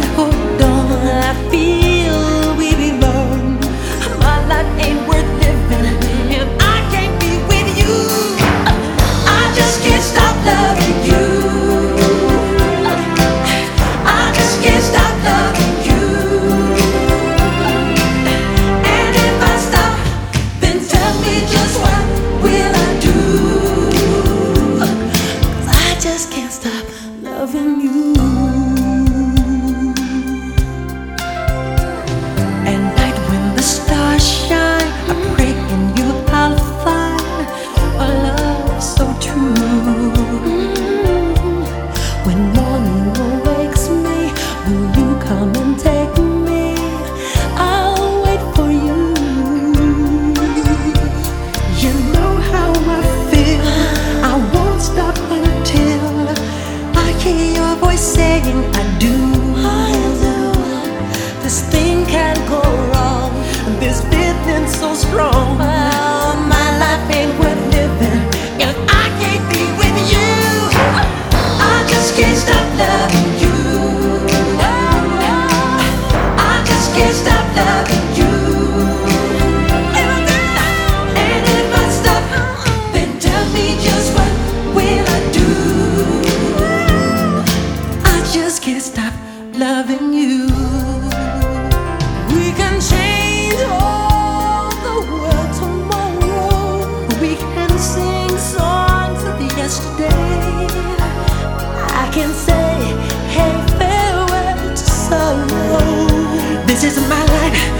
can't hold on. I. waiting say, hey, farewell to sorrow. This is my life.